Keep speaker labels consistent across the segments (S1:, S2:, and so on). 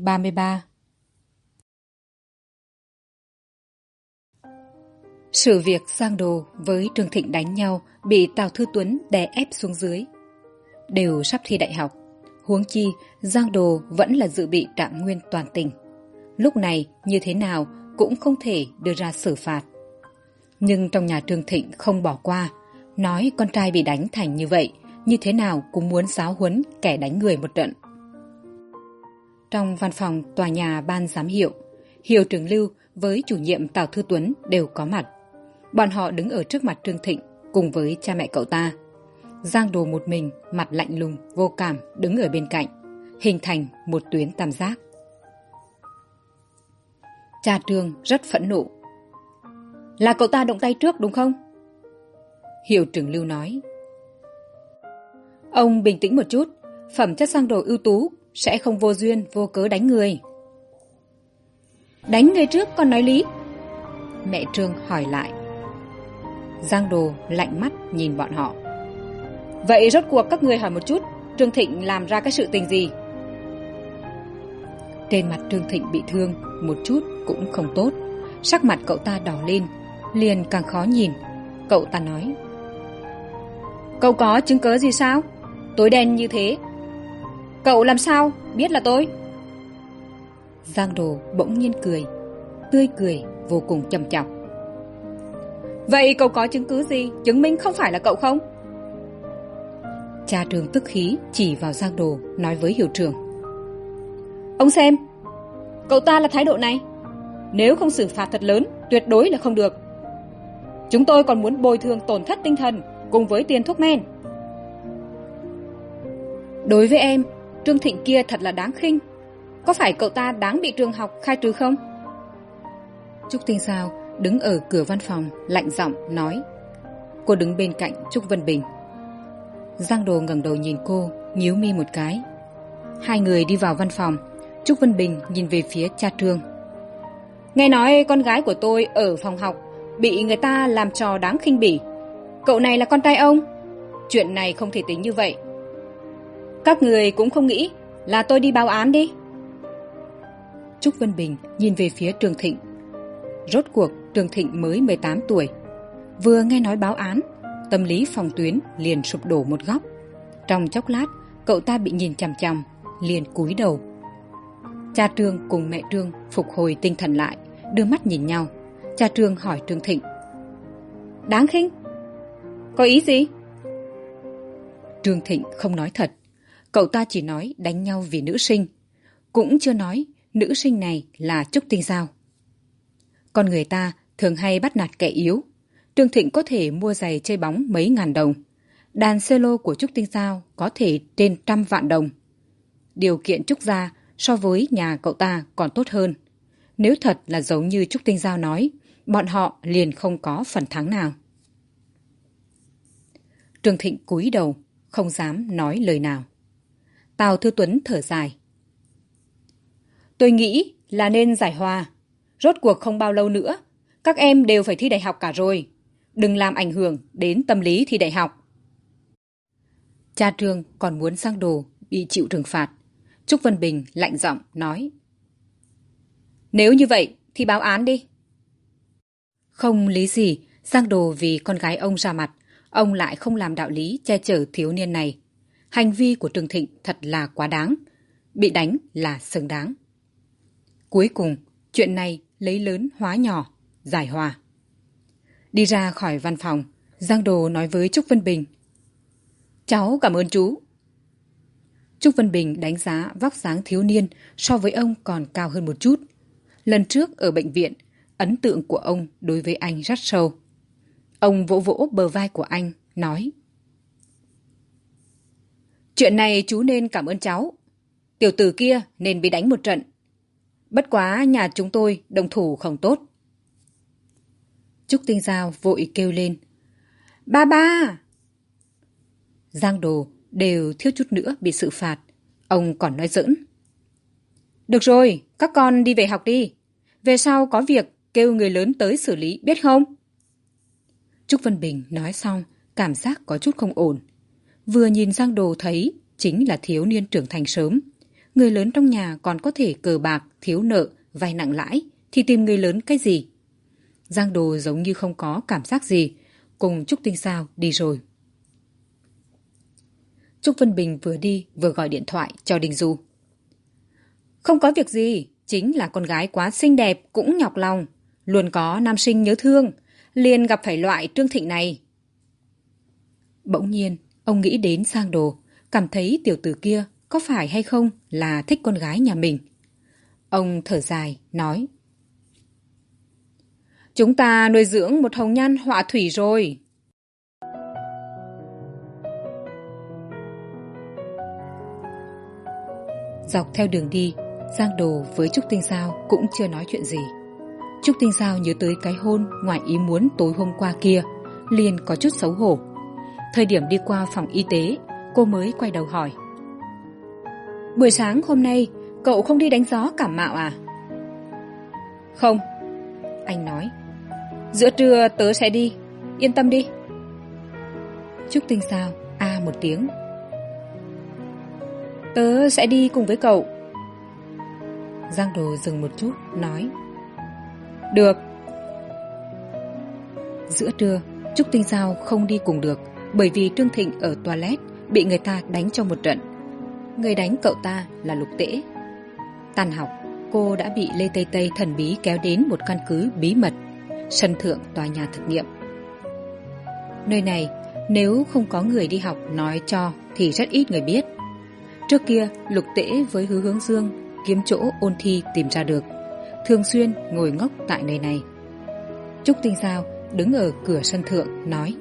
S1: Chương 33 Sự việc Giang Đồ với Trương Thịnh đánh nhau bị Tào Thư Tuấn đè ép xuống dưới. Đều sắp thi đại học. Huống chi, Giang Đồ vẫn là dự bị trạng nguyên toàn tỉnh, Lúc này, như thế nào cũng không thể đưa ra xử phạt. Nhưng trong nhà Trương Thịnh không bỏ qua, nói con trai bị đánh thành như vậy, như thế nào cũng muốn giáo huấn kẻ đánh người một trận. Trong văn phòng tòa nhà ban giám hiệu, Hiệu trưởng Lưu với chủ nhiệm Tào Thư Tuấn đều có mặt. Bọn họ đứng ở trước mặt Trương Thịnh cùng với cha mẹ cậu ta. Giang đồ một mình, mặt lạnh lùng, vô cảm, đứng ở bên cạnh, hình thành một tuyến tam giác. Cha Trương rất phẫn nộ. Là cậu ta động tay trước đúng không? Hiệu trưởng Lưu nói. Ông bình tĩnh một chút, phẩm chất sang đồ ưu tú sẽ không vô duyên, vô cớ đánh người. Đánh người trước, con nói lý. Mẹ trương hỏi lại. Giang đồ lạnh mắt nhìn bọn họ. Vậy rốt cuộc các người hỏi một chút, trương thịnh làm ra cái sự tình gì? Trên mặt trương thịnh bị thương, một chút cũng không tốt. Sắc mặt cậu ta đỏ lên, liền càng khó nhìn. Cậu ta nói. Cậu có chứng cớ gì sao? Tối đen như thế cậu làm sao? Biết là tôi. Giang đồ bỗng nhiên cười tươi cười vô cùng trầm trọng. Vậy cậu có chứng cứ gì chứng minh không phải là cậu không? Cha trường tức khí chỉ vào giang đồ nói với hiệu trưởng. Ông xem cậu ta là thái độ này. Nếu không xử phạt thật lớn tuyệt đối là không được. Chúng tôi còn muốn bồi thường tổn thất tinh thần cùng với tiền thuốc men. Đối với em trương thịnh kia thật là đáng khinh. Có phải cậu ta đáng bị trường học khai trừ không? Trúc tinh sao đứng ở cửa văn phòng lạnh giọng nói. Cô đứng bên cạnh trúc vân bình. Giang đồ ngẩng đầu nhìn cô nhíu mi một cái. Hai người đi vào văn phòng. Trúc vân bình nhìn về phía cha trương. Nghe nói con gái của tôi ở phòng học bị người ta làm trò đáng khinh bỉ. Cậu này là con trai ông? Chuyện này không thể tính như vậy các người cũng không nghĩ là tôi đi báo án đi. Trúc vân bình nhìn về phía trường thịnh. Rốt cuộc trường thịnh mới mười tám tuổi. Vừa nghe nói báo án tâm lý phòng tuyến liền sụp đổ một góc. Trong chốc lát cậu ta bị nhìn chằm chằm liền cúi đầu. Cha trương cùng mẹ trương phục hồi tinh thần lại đưa mắt nhìn nhau. Cha trương hỏi trương thịnh. Đáng khinh? Có ý gì? Trương thịnh không nói thật cậu ta chỉ nói đánh nhau vì nữ sinh. Cũng chưa nói nữ sinh này là trúc tinh giao. Con người ta thường hay bắt nạt kẻ yếu. Trương thịnh có thể mua giày chơi bóng mấy ngàn đồng. Đàn cello của trúc tinh giao có thể trên trăm vạn đồng. Điều kiện trúc gia so với nhà cậu ta còn tốt hơn. Nếu thật là giống như trúc tinh giao nói, bọn họ liền không có phần thắng nào. Trương thịnh cúi đầu, không dám nói lời nào. Tào Thư Tuấn thở dài. Tôi nghĩ là nên giải hòa. Rốt cuộc không bao lâu nữa, các em đều phải thi đại học cả rồi. Đừng làm ảnh hưởng đến tâm lý thi đại học. Cha Trương còn muốn sang đồ bị chịu trừng phạt. Trúc Vân Bình lạnh giọng nói. Nếu như vậy thì báo án đi. Không lý gì, sang Đồ vì con gái ông ra mặt, ông lại không làm đạo lý che chở thiếu niên này hành vi của trường Thịnh thật là quá đáng. Bị đánh là xứng đáng. Cuối cùng, chuyện này lấy lớn hóa nhỏ, giải hòa. Đi ra khỏi văn phòng, Giang Đồ nói với Trúc Vân Bình. Cháu cảm ơn chú. Trúc Vân Bình đánh giá vóc dáng thiếu niên so với ông còn cao hơn một chút. Lần trước ở bệnh viện, ấn tượng của ông đối với anh rất sâu. Ông vỗ vỗ bờ vai của anh, nói Chuyện này chú nên cảm ơn cháu. Tiểu tử kia nên bị đánh một trận. Bất quá nhà chúng tôi đồng thủ không tốt. Trúc Tinh Giao vội kêu lên. Ba ba! Giang đồ đều thiếu chút nữa bị sự phạt. Ông còn nói giỡn. Được rồi, các con đi về học đi. Về sau có việc kêu người lớn tới xử lý biết không? Trúc Vân Bình nói xong, cảm giác có chút không ổn vừa nhìn giang đồ thấy chính là thiếu niên trưởng thành sớm. Người lớn trong nhà còn có thể cờ bạc, thiếu nợ, vay nặng lãi, thì tìm người lớn cái gì? Giang đồ giống như không có cảm giác gì. Cùng trúc tinh sao đi rồi. Trúc vân bình vừa đi, vừa gọi điện thoại cho đình du. Không có việc gì, chính là con gái quá xinh đẹp, cũng nhọc lòng. Luôn có nam sinh nhớ thương, liền gặp phải loại trương thịnh này. Bỗng nhiên ông nghĩ đến sang đồ, cảm thấy tiểu tử kia có phải hay không là thích con gái nhà mình? Ông thở dài, nói, chúng ta nuôi dưỡng một hồng nhan họa thủy rồi. Dọc theo đường đi giang đồ với trúc tinh sao cũng chưa nói chuyện gì. Trúc tinh sao nhớ tới cái hôn ngoài ý muốn tối hôm qua kia, liền có chút xấu hổ thời điểm đi qua phòng y tế, cô mới quay đầu hỏi. Buổi sáng hôm nay, cậu không đi đánh gió cảm mạo à? Không, anh nói. Giữa trưa tớ sẽ đi, yên tâm đi. Trúc tinh sao a à một tiếng. Tớ sẽ đi cùng với cậu. Giang đồ dừng một chút, nói. Được. Giữa trưa, trúc tinh sao không đi cùng được bởi vì trương thịnh ở toilet, bị người ta đánh trong một trận. Người đánh cậu ta là lục tễ. Tan học, cô đã bị lê tây tây thần bí kéo đến một căn cứ bí mật, sân thượng tòa nhà thực nghiệm. Nơi này, nếu không có người đi học nói cho thì rất ít người biết. Trước kia, lục tễ với hứa hướng dương kiếm chỗ ôn thi tìm ra được, thường xuyên ngồi ngốc tại nơi này. Trúc tinh sao đứng ở cửa sân thượng nói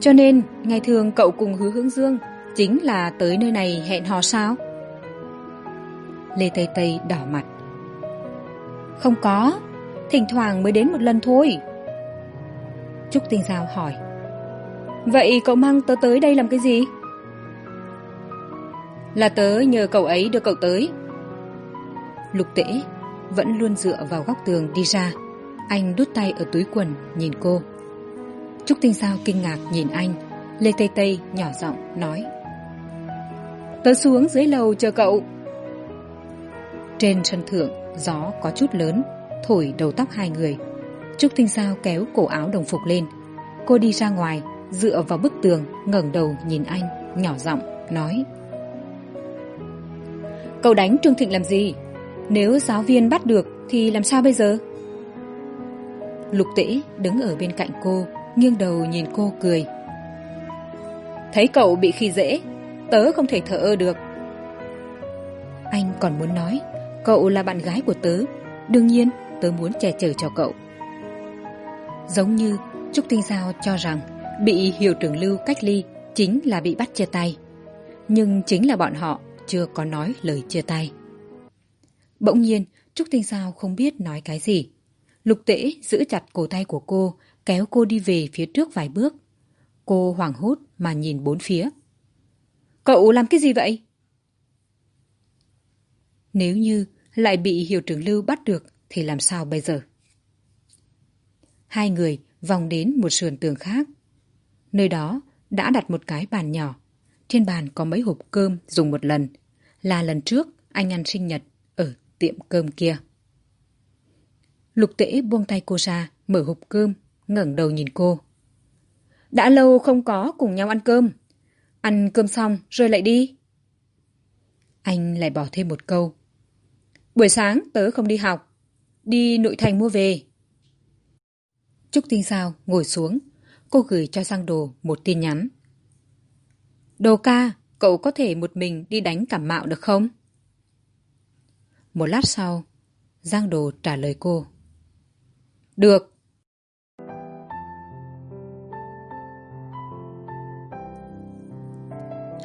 S1: cho nên, ngày thường cậu cùng hứa hướng dương chính là tới nơi này hẹn hò sao? Lê tây tây đỏ mặt. Không có, thỉnh thoảng mới đến một lần thôi. Trúc tinh giao hỏi. Vậy cậu mang tớ tới đây làm cái gì? Là tớ nhờ cậu ấy đưa cậu tới. Lục tễ vẫn luôn dựa vào góc tường đi ra. Anh đút tay ở túi quần, nhìn cô trúc tinh sao kinh ngạc nhìn anh. Lê tây tây nhỏ giọng nói. Tớ xuống dưới lầu chờ cậu. Trên sân thượng, gió có chút lớn, thổi đầu tóc hai người. Trúc tinh sao kéo cổ áo đồng phục lên. Cô đi ra ngoài, dựa vào bức tường, ngẩng đầu nhìn anh, nhỏ giọng nói. Cậu đánh trương thịnh làm gì? Nếu giáo viên bắt được thì làm sao bây giờ? Lục tễ đứng ở bên cạnh cô nghiêng đầu nhìn cô cười. Thấy cậu bị khi dễ, tớ không thể thở ơ được. Anh còn muốn nói, cậu là bạn gái của tớ, đương nhiên tớ muốn che chở cho cậu. Giống như trúc tinh giao cho rằng bị hiệu trưởng lưu cách ly chính là bị bắt chia tay. Nhưng chính là bọn họ chưa có nói lời chia tay. Bỗng nhiên, trúc tinh giao không biết nói cái gì. Lục tễ giữ chặt cổ tay của cô kéo cô đi về phía trước vài bước. Cô hoảng hốt mà nhìn bốn phía. Cậu làm cái gì vậy? Nếu như lại bị hiệu trưởng lưu bắt được thì làm sao bây giờ? Hai người vòng đến một sườn tường khác. Nơi đó đã đặt một cái bàn nhỏ. Trên bàn có mấy hộp cơm dùng một lần. Là lần trước anh ăn sinh nhật ở tiệm cơm kia. Lục tễ buông tay cô ra, mở hộp cơm ngẩng đầu nhìn cô. Đã lâu không có cùng nhau ăn cơm. Ăn cơm xong rồi lại đi. Anh lại bỏ thêm một câu. Buổi sáng, tớ không đi học. Đi nội thành mua về. Trúc tinh sao ngồi xuống. Cô gửi cho giang đồ một tin nhắn. Đồ ca, cậu có thể một mình đi đánh cảm mạo được không? Một lát sau, giang đồ trả lời cô. Được.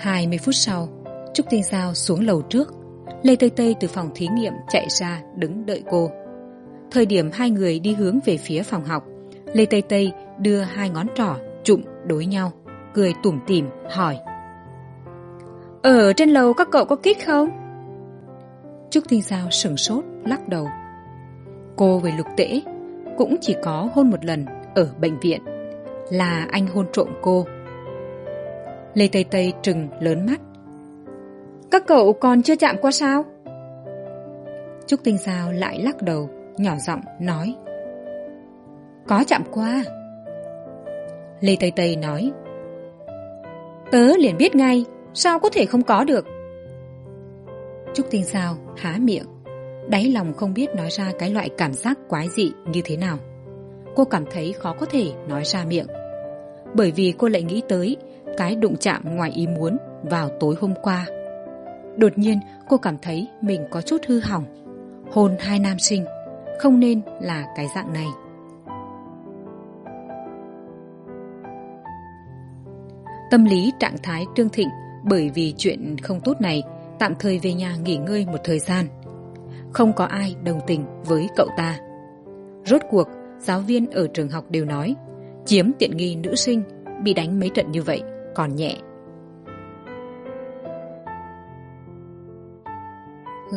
S1: Hai mươi phút sau, trúc tinh sao xuống lầu trước. Lê tây tây từ phòng thí nghiệm chạy ra đứng đợi cô. Thời điểm hai người đi hướng về phía phòng học, lê tây tây đưa hai ngón trỏ trụm đối nhau, cười tủm tỉm, hỏi. Ở trên lầu các cậu có kít không? Trúc tinh sao sửng sốt, lắc đầu. Cô về lục tễ, cũng chỉ có hôn một lần ở bệnh viện. Là anh hôn trộm cô lê tây tây trừng lớn mắt. Các cậu còn chưa chạm qua sao? Trúc tinh Sao lại lắc đầu, nhỏ giọng nói. Có chạm qua. Lê tây tây nói. Tớ liền biết ngay, sao có thể không có được? Trúc tinh Sao há miệng. Đáy lòng không biết nói ra cái loại cảm giác quái dị như thế nào. Cô cảm thấy khó có thể nói ra miệng. Bởi vì cô lại nghĩ tới cái đụng chạm ngoài ý muốn vào tối hôm qua. Đột nhiên, cô cảm thấy mình có chút hư hỏng. Hôn hai nam sinh, không nên là cái dạng này. Tâm lý trạng thái trương thịnh bởi vì chuyện không tốt này tạm thời về nhà nghỉ ngơi một thời gian. Không có ai đồng tình với cậu ta. Rốt cuộc, giáo viên ở trường học đều nói, chiếm tiện nghi nữ sinh bị đánh mấy trận như vậy còn nhẹ.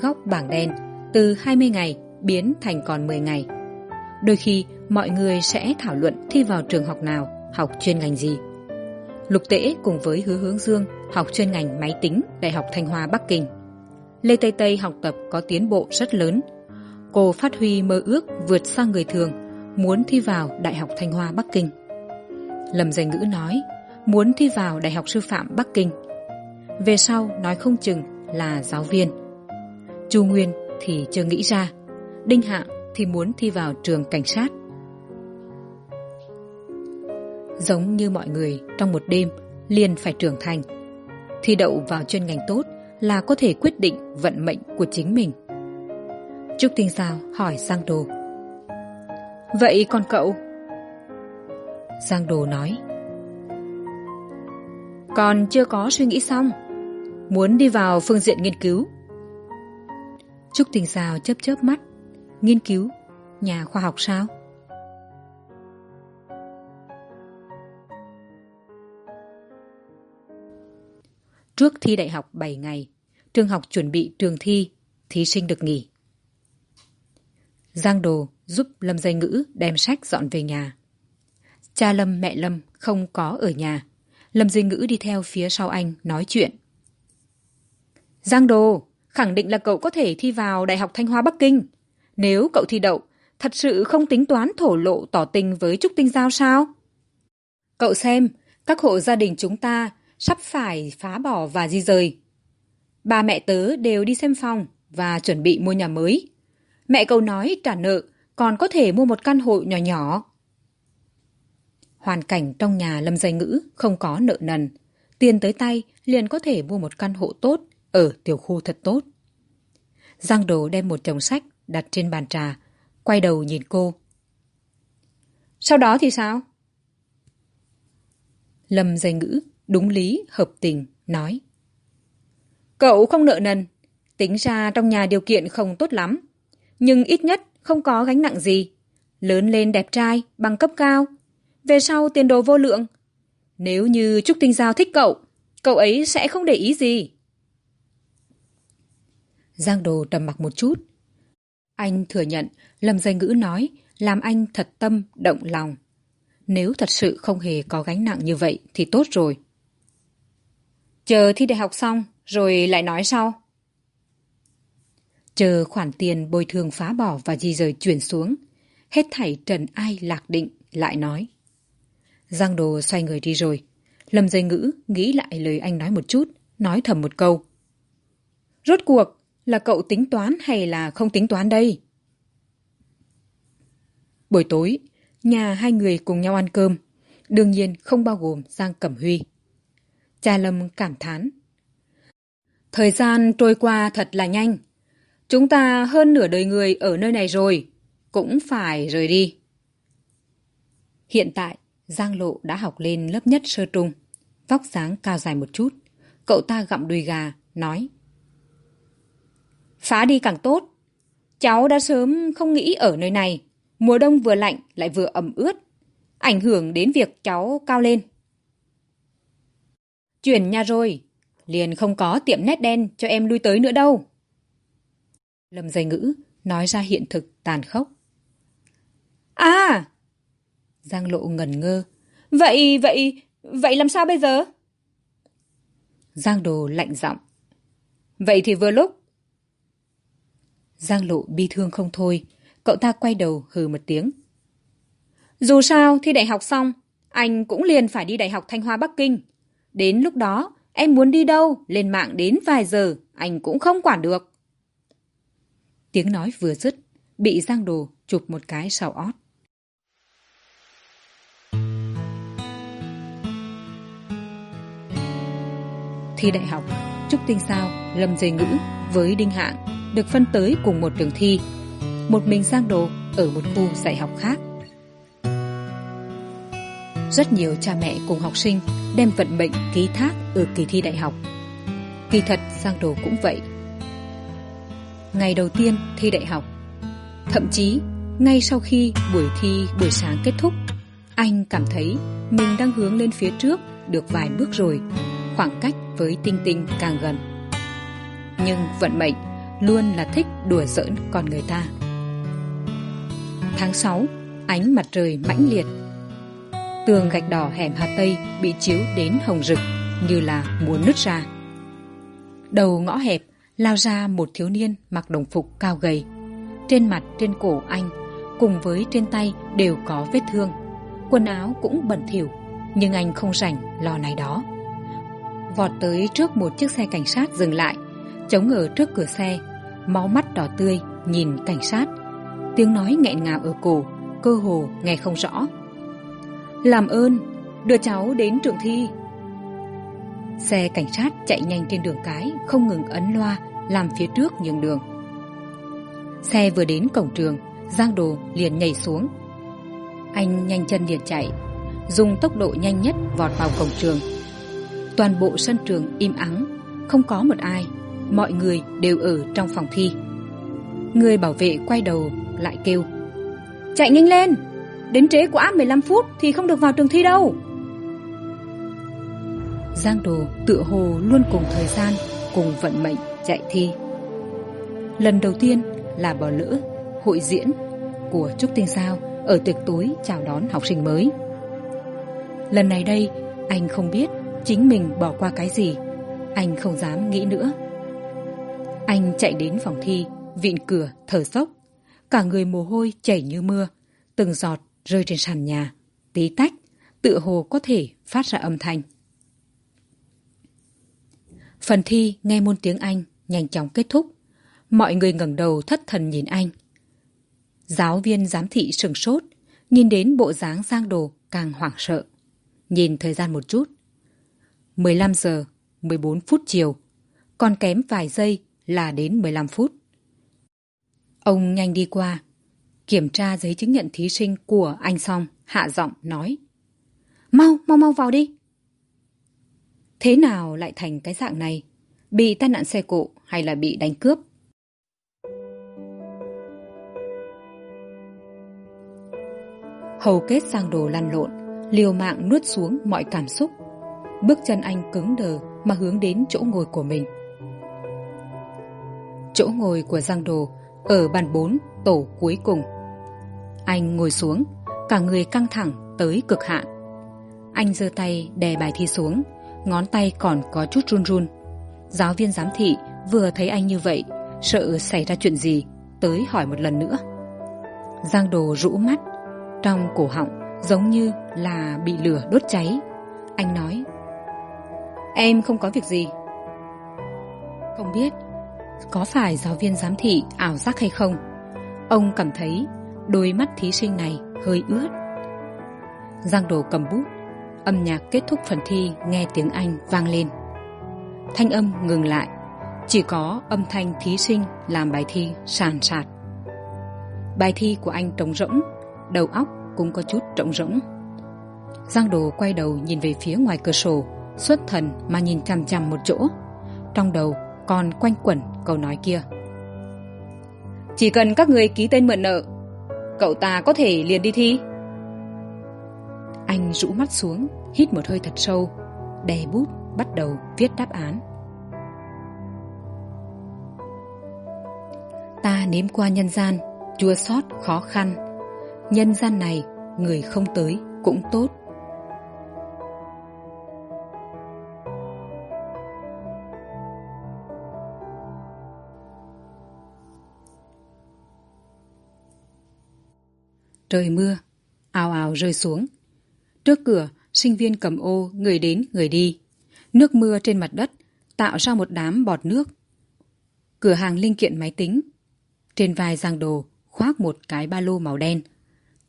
S1: Góc bảng đen, từ hai mươi ngày biến thành còn 10 ngày. Đôi khi, mọi người sẽ thảo luận thi vào trường học nào, học chuyên ngành gì. Lục tễ cùng với hứa hướng dương học chuyên ngành máy tính đại học thanh hoa bắc kinh. Lê tây tây học tập có tiến bộ rất lớn. Cô phát huy mơ ước vượt sang người thường, muốn thi vào đại học thanh hoa bắc kinh. Lâm danh ngữ nói muốn thi vào đại học sư phạm bắc kinh. Về sau nói không chừng là giáo viên. Chu nguyên thì chưa nghĩ ra, đinh hạng thì muốn thi vào trường cảnh sát. Giống như mọi người, trong một đêm, liền phải trưởng thành. Thi đậu vào chuyên ngành tốt là có thể quyết định vận mệnh của chính mình. Trúc tinh giao hỏi giang đồ. Vậy còn cậu? Giang đồ nói còn chưa có suy nghĩ xong. Muốn đi vào phương diện nghiên cứu. Trúc tình xào chớp chớp mắt. Nghiên cứu nhà khoa học sao? Trước thi đại học bảy ngày, trường học chuẩn bị trường thi, thí sinh được nghỉ. Giang đồ giúp lâm dây ngữ đem sách dọn về nhà. Cha lâm, mẹ lâm không có ở nhà lâm Duy ngữ đi theo phía sau anh, nói chuyện. Giang đồ khẳng định là cậu có thể thi vào đại học thanh hoa bắc kinh. Nếu cậu thi đậu, thật sự không tính toán thổ lộ tỏ tình với trúc tinh giao sao? Cậu xem, các hộ gia đình chúng ta sắp phải phá bỏ và di rời. Ba mẹ tớ đều đi xem phòng và chuẩn bị mua nhà mới. Mẹ cậu nói trả nợ, còn có thể mua một căn hộ nhỏ nhỏ hoàn cảnh trong nhà lâm dây ngữ không có nợ nần. Tiền tới tay liền có thể mua một căn hộ tốt, ở tiểu khu thật tốt. Giang đồ đem một chồng sách đặt trên bàn trà, quay đầu nhìn cô. Sau đó thì sao? Lâm dây ngữ đúng lý, hợp tình, nói. Cậu không nợ nần, tính ra trong nhà điều kiện không tốt lắm, nhưng ít nhất không có gánh nặng gì. Lớn lên đẹp trai, bằng cấp cao về sau tiền đồ vô lượng. Nếu như trúc tinh giao thích cậu cậu ấy sẽ không để ý gì. Giang đồ trầm mặc một chút. Anh thừa nhận lâm danh ngữ nói làm anh thật tâm động lòng. Nếu thật sự không hề có gánh nặng như vậy thì tốt rồi. Chờ thi đại học xong rồi lại nói sau. Chờ khoản tiền bồi thường phá bỏ và di rời chuyển xuống hết thảy trần ai lạc định lại nói giang đồ xoay người đi rồi. Lâm dây ngữ nghĩ lại lời anh nói một chút, nói thầm một câu. Rốt cuộc là cậu tính toán hay là không tính toán đây? Buổi tối, nhà hai người cùng nhau ăn cơm. Đương nhiên không bao gồm giang cẩm huy. Cha lâm cảm thán. Thời gian trôi qua thật là nhanh. Chúng ta hơn nửa đời người ở nơi này rồi, cũng phải rời đi. Hiện tại giang lộ đã học lên lớp nhất sơ trung, vóc dáng cao dài một chút. Cậu ta gặm đùi gà, nói. Phá đi càng tốt. Cháu đã sớm không nghĩ ở nơi này. Mùa đông vừa lạnh, lại vừa ẩm ướt. Ảnh hưởng đến việc cháu cao lên. Chuyển nhà rồi. Liền không có tiệm nét đen cho em lui tới nữa đâu. Lâm dây ngữ nói ra hiện thực tàn khốc. À! Giang lộ ngần ngơ. Vậy vậy vậy làm sao bây giờ? Giang đồ lạnh giọng. Vậy thì vừa lúc. Giang lộ bi thương không thôi. Cậu ta quay đầu hừ một tiếng. Dù sao thi đại học xong, anh cũng liền phải đi đại học thanh hoa bắc kinh. Đến lúc đó, em muốn đi đâu, lên mạng đến vài giờ, anh cũng không quản được. Tiếng nói vừa dứt, bị giang đồ chụp một cái sau ót. Thi đại học trúc tinh sao, lâm dây ngữ với đinh hạng được phân tới cùng một trường thi. Một mình sang đồ ở một khu dạy học khác. Rất nhiều cha mẹ cùng học sinh đem vận mệnh ký thác ở kỳ thi đại học. Kỳ thật sang đồ cũng vậy. Ngày đầu tiên thi đại học, thậm chí ngay sau khi buổi thi buổi sáng kết thúc, anh cảm thấy mình đang hướng lên phía trước được vài bước rồi khoảng cách với tinh tinh càng gần. Nhưng vận mệnh luôn là thích đùa giỡn con người ta. Tháng sáu, ánh mặt trời mãnh liệt. Tường gạch đỏ hẻm hà tây bị chiếu đến hồng rực như là muốn nứt ra. Đầu ngõ hẹp lao ra một thiếu niên mặc đồng phục cao gầy. Trên mặt, trên cổ anh, cùng với trên tay đều có vết thương. Quần áo cũng bẩn thỉu, nhưng anh không rảnh lo này đó vọt tới trước một chiếc xe cảnh sát dừng lại, chống ở trước cửa xe, máu mắt đỏ tươi, nhìn cảnh sát. Tiếng nói nghẹn ngào ở cổ, cơ hồ nghe không rõ. Làm ơn, đưa cháu đến trường thi. Xe cảnh sát chạy nhanh trên đường cái, không ngừng ấn loa, làm phía trước nhường đường. Xe vừa đến cổng trường, giang đồ liền nhảy xuống. Anh nhanh chân liền chạy, dùng tốc độ nhanh nhất vọt vào cổng trường toàn bộ sân trường im ắng, không có một ai, mọi người đều ở trong phòng thi. Người bảo vệ quay đầu lại kêu, chạy nhanh lên, đến trễ quá lăm phút thì không được vào trường thi đâu. Giang đồ tựa hồ luôn cùng thời gian, cùng vận mệnh chạy thi. Lần đầu tiên là bỏ lỡ hội diễn của trúc tinh sao ở tiệc tối chào đón học sinh mới. Lần này đây, anh không biết chính mình bỏ qua cái gì? Anh không dám nghĩ nữa. Anh chạy đến phòng thi, vịn cửa, thở sốc. Cả người mồ hôi chảy như mưa, từng giọt rơi trên sàn nhà. Tí tách, tựa hồ có thể phát ra âm thanh. Phần thi nghe môn tiếng anh nhanh chóng kết thúc. Mọi người ngẩng đầu thất thần nhìn anh. Giáo viên giám thị sửng sốt, nhìn đến bộ dáng giang đồ càng hoảng sợ. Nhìn thời gian một chút mười lăm giờ, mười bốn phút chiều. Còn kém vài giây là đến mười lăm phút. Ông nhanh đi qua, kiểm tra giấy chứng nhận thí sinh của anh xong hạ giọng nói, mau mau mau vào đi. Thế nào lại thành cái dạng này? Bị tai nạn xe cộ hay là bị đánh cướp? Hầu kết sang đồ lăn lộn, liều mạng nuốt xuống mọi cảm xúc bước chân anh cứng đờ mà hướng đến chỗ ngồi của mình. Chỗ ngồi của giang đồ ở bàn bốn tổ cuối cùng. Anh ngồi xuống, cả người căng thẳng tới cực hạn. Anh giơ tay đè bài thi xuống, ngón tay còn có chút run run. Giáo viên giám thị vừa thấy anh như vậy, sợ xảy ra chuyện gì, tới hỏi một lần nữa. Giang đồ rũ mắt, trong cổ họng giống như là bị lửa đốt cháy. Anh nói em không có việc gì. Không biết, có phải giáo viên giám thị ảo giác hay không? Ông cảm thấy đôi mắt thí sinh này hơi ướt. Giang đồ cầm bút, âm nhạc kết thúc phần thi nghe tiếng anh vang lên. Thanh âm ngừng lại, chỉ có âm thanh thí sinh làm bài thi sàn sạt. Bài thi của anh trống rỗng, đầu óc cũng có chút trống rỗng. Giang đồ quay đầu nhìn về phía ngoài cửa sổ xuất thần mà nhìn chằm chằm một chỗ. Trong đầu, còn quanh quẩn câu nói kia. Chỉ cần các người ký tên mượn nợ, cậu ta có thể liền đi thi. Anh rũ mắt xuống, hít một hơi thật sâu, đè bút, bắt đầu viết đáp án. Ta nếm qua nhân gian, chua xót khó khăn. Nhân gian này, người không tới cũng tốt. Trời mưa, ào ào rơi xuống. Trước cửa, sinh viên cầm ô, người đến, người đi. Nước mưa trên mặt đất, tạo ra một đám bọt nước. Cửa hàng linh kiện máy tính. Trên vai giang đồ, khoác một cái ba lô màu đen.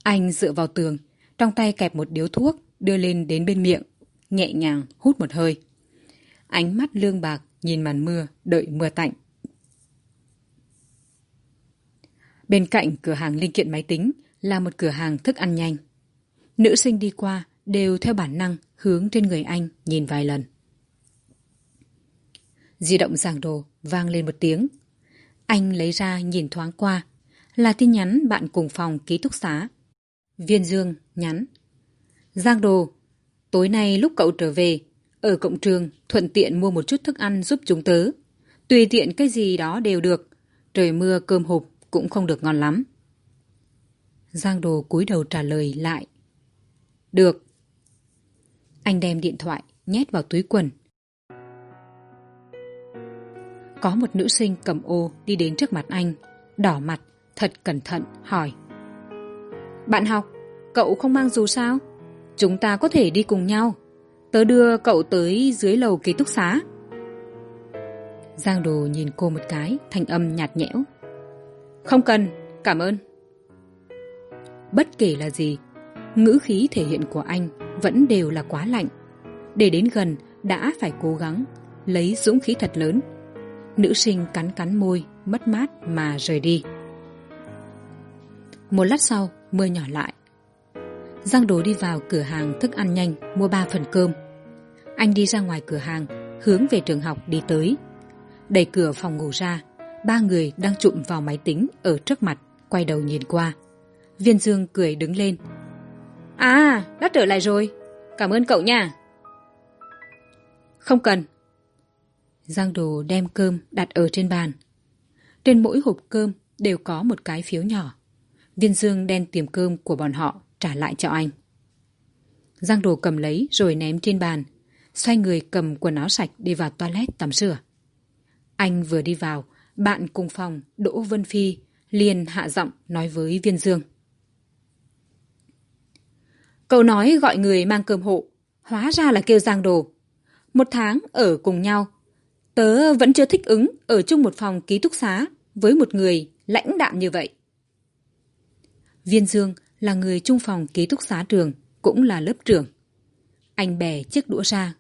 S1: Anh dựa vào tường, trong tay kẹp một điếu thuốc, đưa lên đến bên miệng, nhẹ nhàng hút một hơi. Ánh mắt lương bạc nhìn màn mưa, đợi mưa tạnh. Bên cạnh cửa hàng linh kiện máy tính là một cửa hàng thức ăn nhanh. Nữ sinh đi qua đều theo bản năng hướng trên người anh nhìn vài lần. Di động giảng đồ vang lên một tiếng. Anh lấy ra nhìn thoáng qua, là tin nhắn bạn cùng phòng ký túc xá. Viên dương nhắn. Giang đồ, tối nay lúc cậu trở về, ở cộng trường thuận tiện mua một chút thức ăn giúp chúng tớ. Tùy tiện cái gì đó đều được. Trời mưa cơm hộp cũng không được ngon lắm giang đồ cúi đầu trả lời lại. Được. Anh đem điện thoại nhét vào túi quần. Có một nữ sinh cầm ô đi đến trước mặt anh, đỏ mặt, thật cẩn thận, hỏi. Bạn học, cậu không mang dù sao? Chúng ta có thể đi cùng nhau. Tớ đưa cậu tới dưới lầu ký túc xá. Giang đồ nhìn cô một cái, thanh âm nhạt nhẽo. Không cần, cảm ơn bất kể là gì, ngữ khí thể hiện của anh vẫn đều là quá lạnh. Để đến gần, đã phải cố gắng lấy dũng khí thật lớn. Nữ sinh cắn cắn môi, mất mát mà rời đi. Một lát sau, mưa nhỏ lại. Giang đồ đi vào cửa hàng thức ăn nhanh, mua ba phần cơm. Anh đi ra ngoài cửa hàng, hướng về trường học đi tới. Đẩy cửa phòng ngủ ra, ba người đang trụm vào máy tính ở trước mặt, quay đầu nhìn qua viên dương cười đứng lên. À đã trở lại rồi. Cảm ơn cậu nha. Không cần. Giang đồ đem cơm đặt ở trên bàn. Trên mỗi hộp cơm đều có một cái phiếu nhỏ. Viên dương đem tiền cơm của bọn họ trả lại cho anh. Giang đồ cầm lấy rồi ném trên bàn. Xoay người cầm quần áo sạch đi vào toilet tắm rửa. Anh vừa đi vào bạn cùng phòng đỗ vân phi liền hạ giọng nói với viên dương Câu nói gọi người mang cơm hộ, hóa ra là kêu giang đồ. Một tháng ở cùng nhau, tớ vẫn chưa thích ứng ở chung một phòng ký túc xá với một người lãnh đạm như vậy. Viên dương là người chung phòng ký túc xá trường, cũng là lớp trưởng. Anh bè chiếc đũa ra,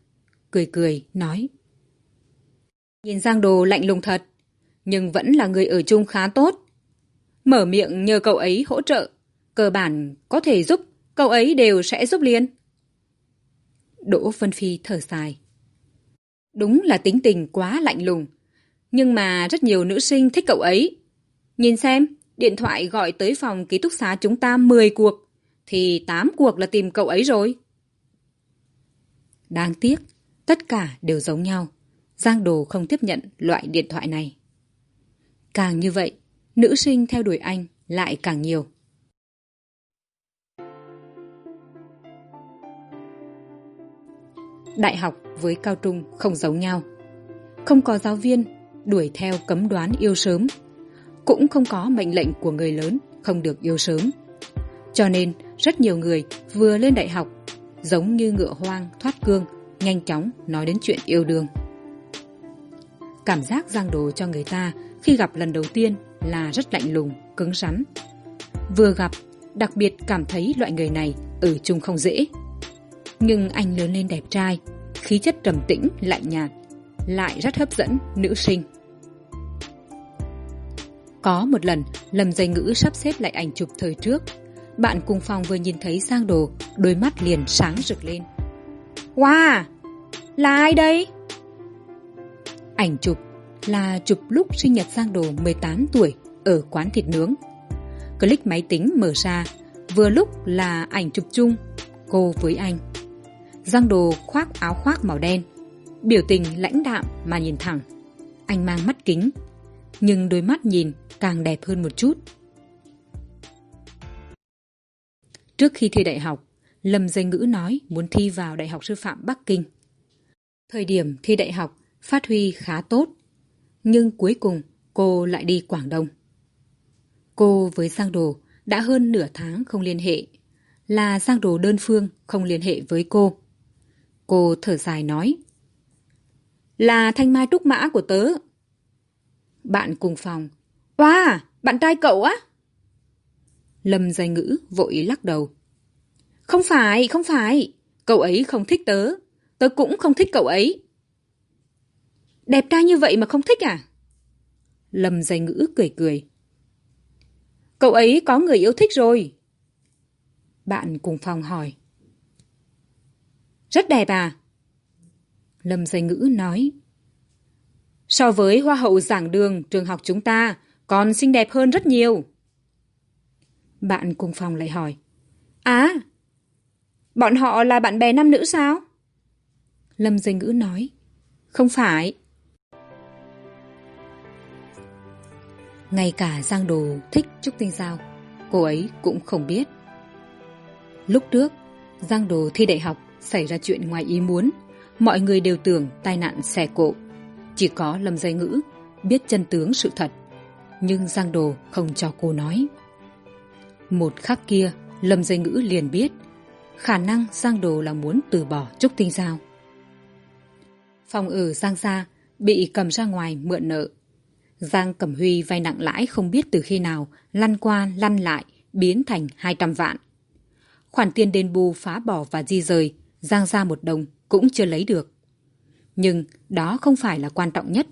S1: cười cười, nói. Nhìn giang đồ lạnh lùng thật, nhưng vẫn là người ở chung khá tốt. Mở miệng nhờ cậu ấy hỗ trợ, cơ bản có thể giúp cậu ấy đều sẽ giúp liền đỗ vân phi thở dài. Đúng là tính tình quá lạnh lùng. Nhưng mà rất nhiều nữ sinh thích cậu ấy. Nhìn xem, điện thoại gọi tới phòng ký túc xá chúng ta mười cuộc, thì tám cuộc là tìm cậu ấy rồi. Đáng tiếc, tất cả đều giống nhau. Giang đồ không tiếp nhận loại điện thoại này. Càng như vậy, nữ sinh theo đuổi anh lại càng nhiều. Đại học với cao trung không giống nhau. Không có giáo viên, đuổi theo cấm đoán yêu sớm. Cũng không có mệnh lệnh của người lớn không được yêu sớm. Cho nên, rất nhiều người vừa lên đại học, giống như ngựa hoang thoát cương, nhanh chóng nói đến chuyện yêu đương. Cảm giác giang đồ cho người ta khi gặp lần đầu tiên là rất lạnh lùng, cứng rắn. Vừa gặp, đặc biệt cảm thấy loại người này ở chung không dễ nhưng anh lớn lên đẹp trai, khí chất trầm tĩnh, lạnh nhạt, lại rất hấp dẫn nữ sinh. Có một lần lầm dây ngữ sắp xếp lại ảnh chụp thời trước. Bạn cùng phòng vừa nhìn thấy sang đồ, đôi mắt liền sáng rực lên. Wow, là ai đây? Ảnh chụp là chụp lúc sinh nhật sang đồ tám tuổi ở quán thịt nướng. Click máy tính mở ra, vừa lúc là ảnh chụp chung, cô với anh giang đồ khoác áo khoác màu đen. Biểu tình lãnh đạm mà nhìn thẳng. Anh mang mắt kính, nhưng đôi mắt nhìn càng đẹp hơn một chút. Trước khi thi đại học, lâm danh ngữ nói muốn thi vào đại học sư phạm bắc kinh. Thời điểm thi đại học phát huy khá tốt, nhưng cuối cùng cô lại đi quảng đông. Cô với giang đồ đã hơn nửa tháng không liên hệ, là giang đồ đơn phương không liên hệ với cô cô thở dài nói. Là thanh mai trúc mã của tớ. Bạn cùng phòng. Oa, bạn trai cậu á? Lâm danh ngữ vội lắc đầu. Không phải không phải. Cậu ấy không thích tớ. Tớ cũng không thích cậu ấy. Đẹp trai như vậy mà không thích à? Lâm danh ngữ cười cười. Cậu ấy có người yêu thích rồi. Bạn cùng phòng hỏi rất đẹp à? Lâm danh ngữ nói. So với hoa hậu giảng đường trường học chúng ta, còn xinh đẹp hơn rất nhiều. Bạn cùng phòng lại hỏi. À bọn họ là bạn bè nam nữ sao? Lâm danh ngữ nói. Không phải. Ngay cả giang đồ thích trúc tinh giao, cô ấy cũng không biết. Lúc trước, giang đồ thi đại học xảy ra chuyện ngoài ý muốn. Mọi người đều tưởng tai nạn xe cộ. Chỉ có lâm dây ngữ biết chân tướng sự thật, nhưng giang đồ không cho cô nói. Một khắc kia, lâm dây ngữ liền biết khả năng giang đồ là muốn từ bỏ trúc tinh giao. Phòng ở giang gia bị cầm ra ngoài mượn nợ. Giang cẩm huy vay nặng lãi không biết từ khi nào, lăn qua lăn lại, biến thành hai trăm vạn. Khoản tiền đền bù phá bỏ và di rời giang ra một đồng cũng chưa lấy được. Nhưng đó không phải là quan trọng nhất.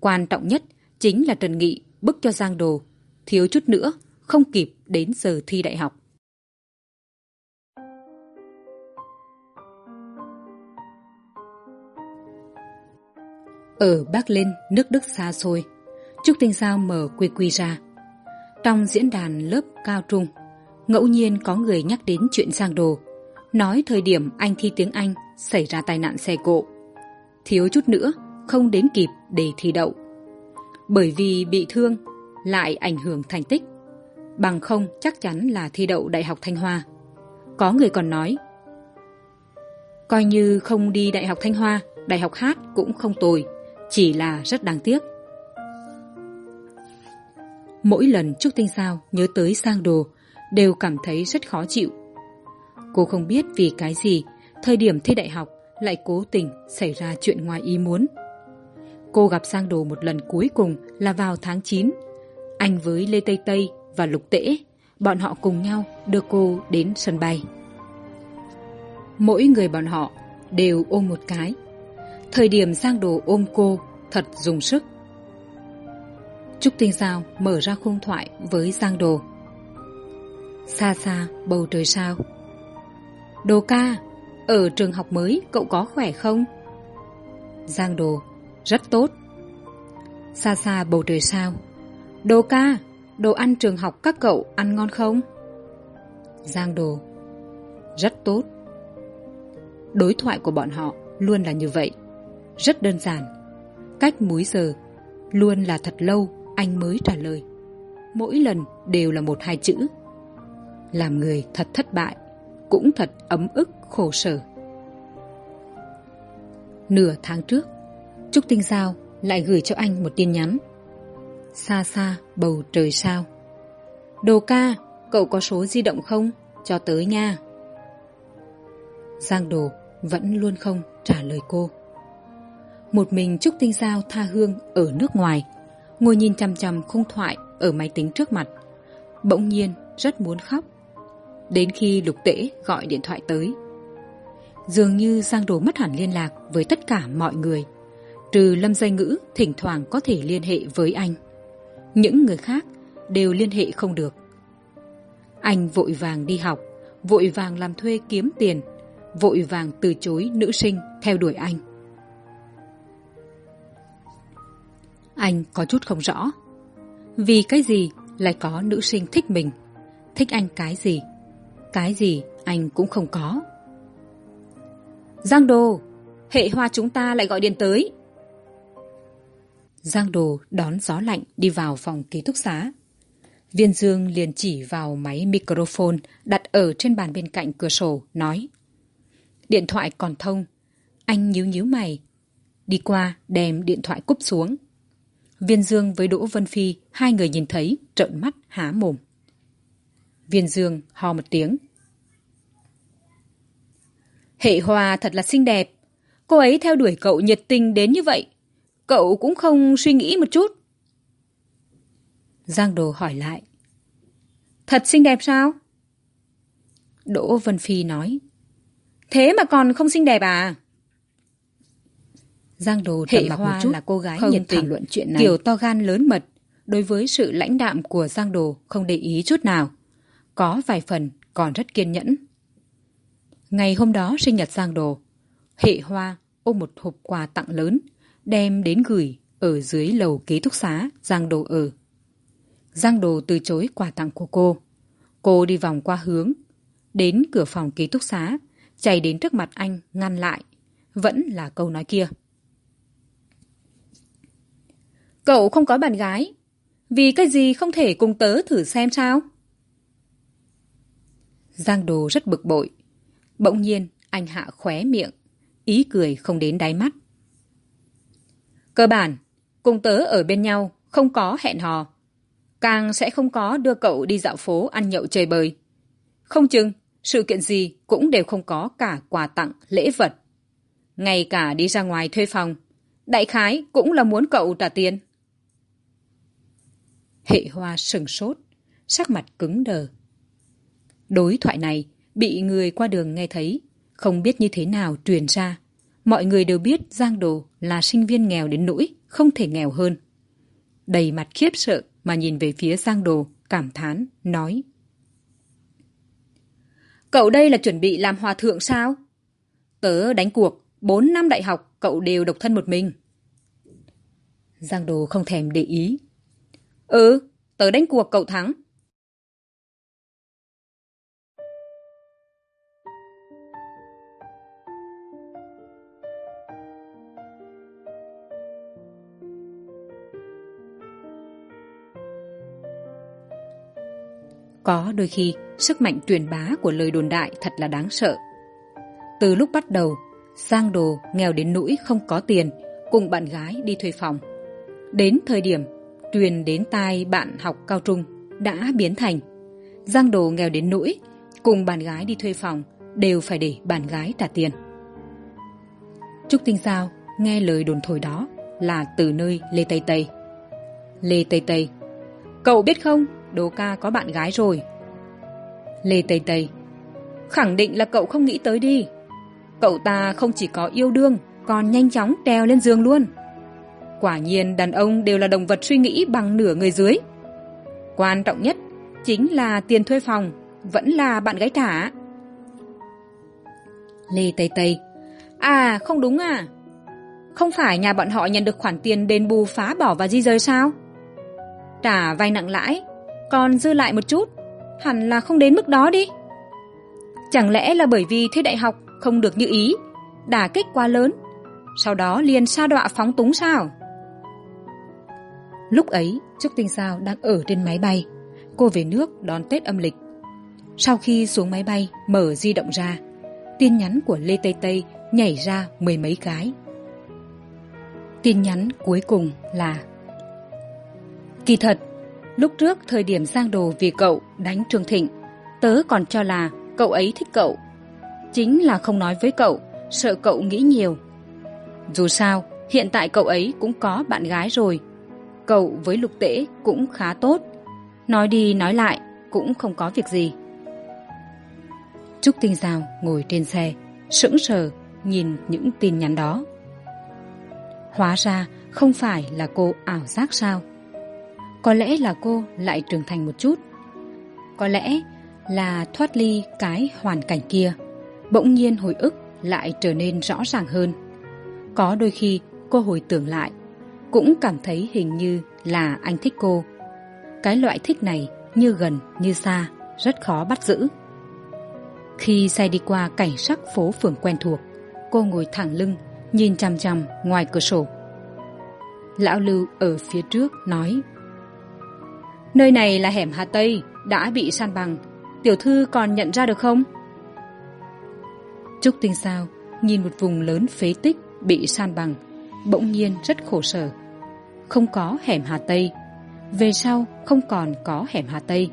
S1: Quan trọng nhất chính là trần nghị bức cho giang đồ thiếu chút nữa không kịp đến giờ thi đại học. Ở bắc lên, nước đức xa xôi, trúc tinh giao mở quy quy ra. Trong diễn đàn lớp cao trung, ngẫu nhiên có người nhắc đến chuyện giang đồ nói thời điểm anh thi tiếng anh, xảy ra tai nạn xe cộ. Thiếu chút nữa, không đến kịp để thi đậu. Bởi vì bị thương, lại ảnh hưởng thành tích. Bằng không, chắc chắn là thi đậu đại học thanh hoa. Có người còn nói, coi như không đi đại học thanh hoa, đại học hát cũng không tồi, chỉ là rất đáng tiếc. Mỗi lần trúc tinh sao nhớ tới sang đồ, đều cảm thấy rất khó chịu cô không biết vì cái gì, thời điểm thi đại học lại cố tình xảy ra chuyện ngoài ý muốn. Cô gặp sang đồ một lần cuối cùng là vào tháng chín. Anh với lê tây tây và lục tễ, bọn họ cùng nhau đưa cô đến sân bay. Mỗi người bọn họ đều ôm một cái. Thời điểm sang đồ ôm cô, thật dùng sức. Trúc tinh sao mở ra khung thoại với giang đồ. Xa xa, bầu trời sao? Đồ ca, ở trường học mới cậu có khỏe không? Giang đồ, rất tốt. Xa xa bầu trời sao? Đồ ca, đồ ăn trường học các cậu ăn ngon không? Giang đồ, rất tốt. Đối thoại của bọn họ luôn là như vậy. Rất đơn giản. Cách múi giờ, luôn là thật lâu anh mới trả lời. Mỗi lần đều là một hai chữ. Làm người thật thất bại cũng thật ấm ức, khổ sở. Nửa tháng trước, trúc tinh giao lại gửi cho anh một tin nhắn. Xa xa bầu trời sao. Đồ ca, cậu có số di động không? Cho tới nha. Giang đồ vẫn luôn không trả lời cô. Một mình trúc tinh giao tha hương ở nước ngoài, ngồi nhìn chằm chằm khung thoại ở máy tính trước mặt. Bỗng nhiên rất muốn khóc đến khi lục tễ gọi điện thoại tới, dường như giang đồ mất hẳn liên lạc với tất cả mọi người. Trừ lâm dây ngữ, thỉnh thoảng có thể liên hệ với anh. Những người khác đều liên hệ không được. Anh vội vàng đi học, vội vàng làm thuê kiếm tiền, vội vàng từ chối nữ sinh theo đuổi anh. Anh có chút không rõ, vì cái gì lại có nữ sinh thích mình, thích anh cái gì cái gì, anh cũng không có. Giang đồ, hệ hoa chúng ta lại gọi điện tới. Giang đồ đón gió lạnh đi vào phòng ký túc xá. Viên dương liền chỉ vào máy microphone đặt ở trên bàn bên cạnh cửa sổ, nói, điện thoại còn thông. Anh nhíu nhíu mày, đi qua đem điện thoại cúp xuống. Viên dương với đỗ vân phi, hai người nhìn thấy, trợn mắt há mồm. Viên dương ho một tiếng hệ hoa thật là xinh đẹp. Cô ấy theo đuổi cậu nhiệt tình đến như vậy. Cậu cũng không suy nghĩ một chút. Giang đồ hỏi lại. Thật xinh đẹp sao? Đỗ vân phi nói. Thế mà còn không xinh đẹp à? Giang đồ hệ hoa một chút, là cô gái nhiệt tình luận chuyện này. kiểu to gan lớn mật. Đối với sự lãnh đạm của giang đồ không để ý chút nào. Có vài phần còn rất kiên nhẫn ngày hôm đó sinh nhật giang đồ hệ hoa ôm một hộp quà tặng lớn đem đến gửi ở dưới lầu ký túc xá giang đồ ở. Giang đồ từ chối quà tặng của cô. Cô đi vòng qua hướng đến cửa phòng ký túc xá chạy đến trước mặt anh ngăn lại vẫn là câu nói kia. Cậu không có bạn gái vì cái gì không thể cùng tớ thử xem sao? Giang đồ rất bực bội bỗng nhiên, anh hạ khóe miệng, ý cười không đến đáy mắt. Cơ bản, cùng tớ ở bên nhau không có hẹn hò. Càng sẽ không có đưa cậu đi dạo phố ăn nhậu chơi bời. Không chừng, sự kiện gì cũng đều không có cả quà tặng, lễ vật. Ngay cả đi ra ngoài thuê phòng, đại khái cũng là muốn cậu trả tiền. Hệ hoa sừng sốt, sắc mặt cứng đờ. Đối thoại này bị người qua đường nghe thấy, không biết như thế nào truyền ra. Mọi người đều biết giang đồ là sinh viên nghèo đến nỗi không thể nghèo hơn. Đầy mặt khiếp sợ mà nhìn về phía giang đồ, cảm thán, nói, cậu đây là chuẩn bị làm hòa thượng sao? Tớ đánh cuộc, bốn năm đại học, cậu đều độc thân một mình. Giang đồ không thèm để ý. Ừ tớ đánh cuộc, cậu thắng. Có đôi khi sức mạnh truyền bá của lời đồn đại thật là đáng sợ. Từ lúc bắt đầu, giang đồ nghèo đến nỗi không có tiền, cùng bạn gái đi thuê phòng. Đến thời điểm truyền đến tai bạn học cao trung đã biến thành, giang đồ nghèo đến nỗi cùng bạn gái đi thuê phòng đều phải để bạn gái trả tiền. Trúc tinh giao nghe lời đồn thổi đó là từ nơi lê tây tây. Lê tây tây, cậu biết không đô ca có bạn gái rồi. Lê tây tây, khẳng định là cậu không nghĩ tới đi. Cậu ta không chỉ có yêu đương, còn nhanh chóng treo lên giường luôn. Quả nhiên đàn ông đều là động vật suy nghĩ bằng nửa người dưới. Quan trọng nhất chính là tiền thuê phòng, vẫn là bạn gái trả lê tây tây à không đúng à. Không phải nhà bọn họ nhận được khoản tiền đền bù phá bỏ và di rời sao? Trả vay nặng lãi còn dư lại một chút. Hẳn là không đến mức đó đi. Chẳng lẽ là bởi vì thi đại học không được như ý, đả kích quá lớn, sau đó liền sa đọa phóng túng sao? Lúc ấy, trúc tinh sao đang ở trên máy bay. Cô về nước đón tết âm lịch. Sau khi xuống máy bay, mở di động ra. Tin nhắn của lê tây tây nhảy ra mười mấy cái. Tin nhắn cuối cùng là, kỳ thật lúc trước thời điểm giang đồ vì cậu đánh trương thịnh, tớ còn cho là cậu ấy thích cậu. Chính là không nói với cậu, sợ cậu nghĩ nhiều. Dù sao, hiện tại cậu ấy cũng có bạn gái rồi. Cậu với lục tễ cũng khá tốt. Nói đi nói lại cũng không có việc gì. Trúc tinh giao ngồi trên xe, sững sờ nhìn những tin nhắn đó. Hóa ra không phải là cô ảo giác sao? Có lẽ là cô lại trưởng thành một chút. Có lẽ là thoát ly cái hoàn cảnh kia, bỗng nhiên hồi ức lại trở nên rõ ràng hơn. Có đôi khi cô hồi tưởng lại, cũng cảm thấy hình như là anh thích cô. Cái loại thích này như gần, như xa, rất khó bắt giữ. Khi xe đi qua cảnh sắc phố phường quen thuộc, cô ngồi thẳng lưng, nhìn chằm chằm ngoài cửa sổ. Lão lưu ở phía trước nói nơi này là hẻm hà tây, đã bị san bằng. Tiểu thư còn nhận ra được không? Trúc tinh sao nhìn một vùng lớn phế tích bị san bằng, bỗng nhiên rất khổ sở. Không có hẻm hà tây, về sau không còn có hẻm hà tây.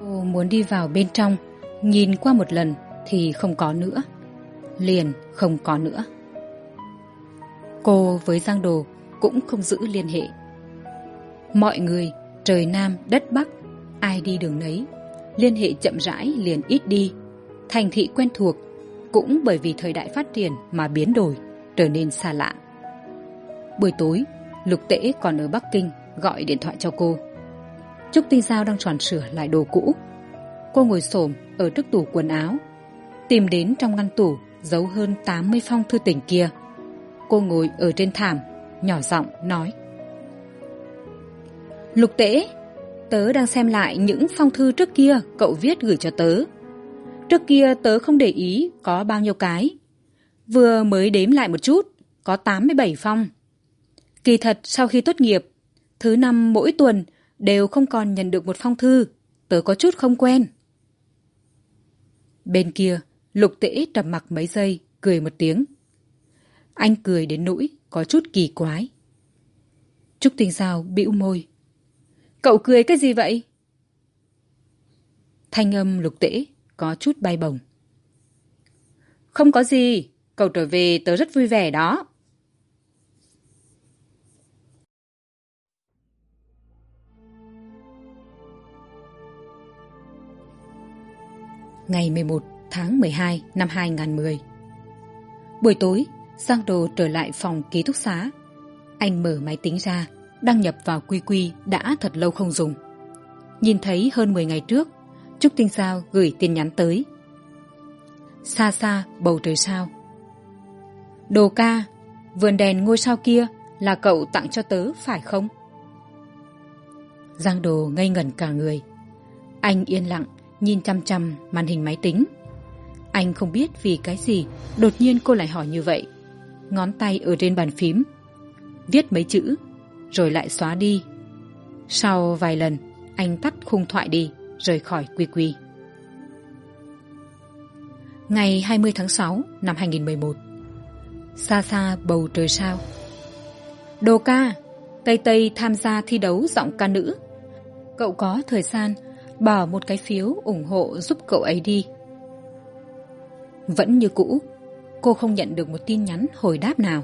S1: Cô muốn đi vào bên trong, nhìn qua một lần thì không có nữa. Liền không có nữa. Cô với giang đồ cũng không giữ liên hệ. Mọi người trời nam, đất bắc, ai đi đường nấy. Liên hệ chậm rãi, liền ít đi. Thành thị quen thuộc, cũng bởi vì thời đại phát triển mà biến đổi, trở nên xa lạ. Buổi tối, lục tễ còn ở bắc kinh, gọi điện thoại cho cô. Trúc tinh giao đang tròn sửa lại đồ cũ. Cô ngồi s ở trước tủ quần áo, tìm đến trong ngăn tủ giấu hơn tám mươi phong thư tình kia. Cô ngồi ở trên thảm, nhỏ giọng nói lục tễ, tớ đang xem lại những phong thư trước kia cậu viết gửi cho tớ. Trước kia tớ không để ý có bao nhiêu cái. Vừa mới đếm lại một chút, có tám mươi bảy phong. Kỳ thật sau khi tốt nghiệp, thứ năm mỗi tuần đều không còn nhận được một phong thư, tớ có chút không quen. Bên kia, lục tễ trầm mặc mấy giây, cười một tiếng. Anh cười đến nỗi có chút kỳ quái. Trúc tinh giao bĩu môi cậu cười cái gì vậy? Thanh âm lục tễ, có chút bay bổng. Không có gì, cậu trở về tớ rất vui vẻ đó. Ngày một tháng hai năm 2010 buổi tối, giang đồ trở lại phòng ký túc xá. Anh mở máy tính ra đăng nhập vào quy quy đã thật lâu không dùng. Nhìn thấy hơn mười ngày trước, trúc tinh sao gửi tin nhắn tới. Xa xa, bầu trời sao? Đồ ca, vườn đèn ngôi sao kia là cậu tặng cho tớ, phải không? Giang đồ ngây ngẩn cả người. Anh yên lặng nhìn chăm chăm màn hình máy tính. Anh không biết vì cái gì đột nhiên cô lại hỏi như vậy. Ngón tay ở trên bàn phím, viết mấy chữ rồi lại xóa đi. Sau vài lần, anh tắt khung thoại đi, rời khỏi quy quy. Ngày hai mươi tháng sáu năm hai nghìn một. Xa xa bầu trời sao? Đồ ca, tây tây tham gia thi đấu giọng ca nữ. Cậu có thời gian bỏ một cái phiếu ủng hộ giúp cậu ấy đi. Vẫn như cũ, cô không nhận được một tin nhắn hồi đáp nào.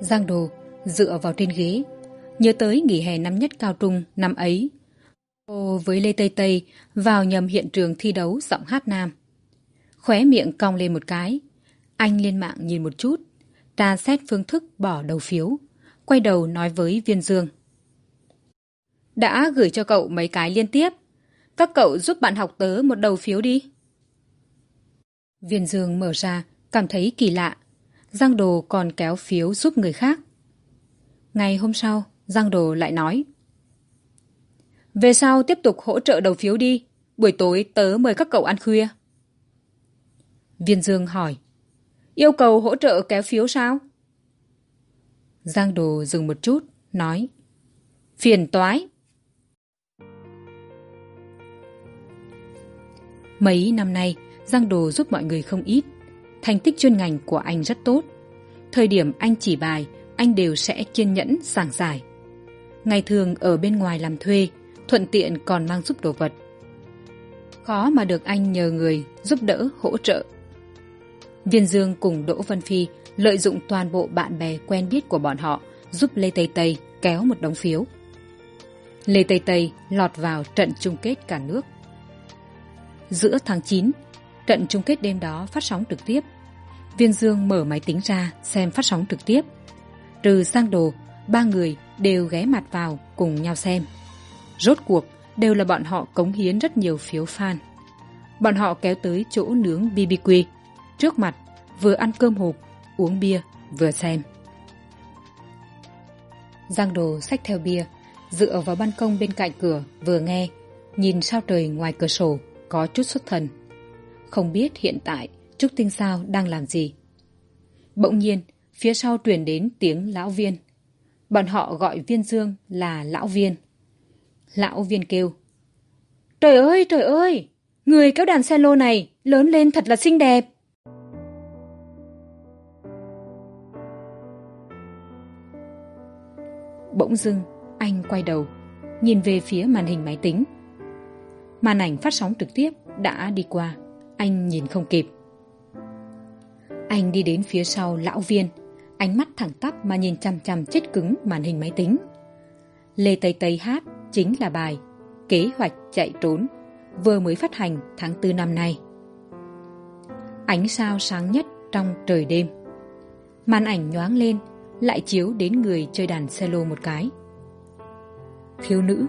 S1: Giang đồ dựa vào trên ghế. Nhớ tới nghỉ hè năm nhất cao trung năm ấy, cô với lê tây tây vào nhầm hiện trường thi đấu giọng hát nam. Khóe miệng cong lên một cái, anh lên mạng nhìn một chút, tra xét phương thức bỏ đầu phiếu, quay đầu nói với viên dương. Đã gửi cho cậu mấy cái liên tiếp, các cậu giúp bạn học tớ một đầu phiếu đi. Viên dương mở ra, cảm thấy kỳ lạ. Giang đồ còn kéo phiếu giúp người khác ngày hôm sau, giang đồ lại nói. Về sau tiếp tục hỗ trợ đầu phiếu đi. Buổi tối tớ mời các cậu ăn khuya. Viên dương hỏi. Yêu cầu hỗ trợ kéo phiếu sao? Giang đồ dừng một chút, nói. Phiền toái. Mấy năm nay, giang đồ giúp mọi người không ít. Thành tích chuyên ngành của anh rất tốt. Thời điểm anh chỉ bài anh đều sẽ kiên nhẫn, giảng giải. Ngày thường ở bên ngoài làm thuê, thuận tiện còn mang giúp đồ vật. Khó mà được anh nhờ người giúp đỡ, hỗ trợ. Viên dương cùng đỗ văn phi lợi dụng toàn bộ bạn bè quen biết của bọn họ giúp lê tây tây kéo một đống phiếu. Lê tây tây lọt vào trận chung kết cả nước. Giữa tháng chín, trận chung kết đêm đó phát sóng trực tiếp. Viên dương mở máy tính ra xem phát sóng trực tiếp trừ sang đồ, ba người đều ghé mặt vào cùng nhau xem. Rốt cuộc, đều là bọn họ cống hiến rất nhiều phiếu fan. Bọn họ kéo tới chỗ nướng bbq trước mặt, vừa ăn cơm hộp, uống bia, vừa xem. Giang đồ xách theo bia, dựa vào ban công bên cạnh cửa, vừa nghe, nhìn sao trời ngoài cửa sổ, có chút xuất thần. Không biết hiện tại, trúc tinh sao đang làm gì. Bỗng nhiên phía sau truyền đến tiếng lão viên. Bọn họ gọi viên dương là lão viên. Lão viên kêu, trời ơi trời ơi! Người kéo đàn xe lô này lớn lên thật là xinh đẹp. Bỗng dưng, anh quay đầu, nhìn về phía màn hình máy tính. Màn ảnh phát sóng trực tiếp đã đi qua, anh nhìn không kịp. Anh đi đến phía sau lão viên ánh mắt thẳng tắp mà nhìn chằm chằm chết cứng màn hình máy tính. Lê tây tây hát chính là bài kế hoạch chạy trốn, vừa mới phát hành tháng tư năm nay. Ánh sao sáng nhất trong trời đêm. Màn ảnh nhoáng lên, lại chiếu đến người chơi đàn cello một cái. Thiếu nữ.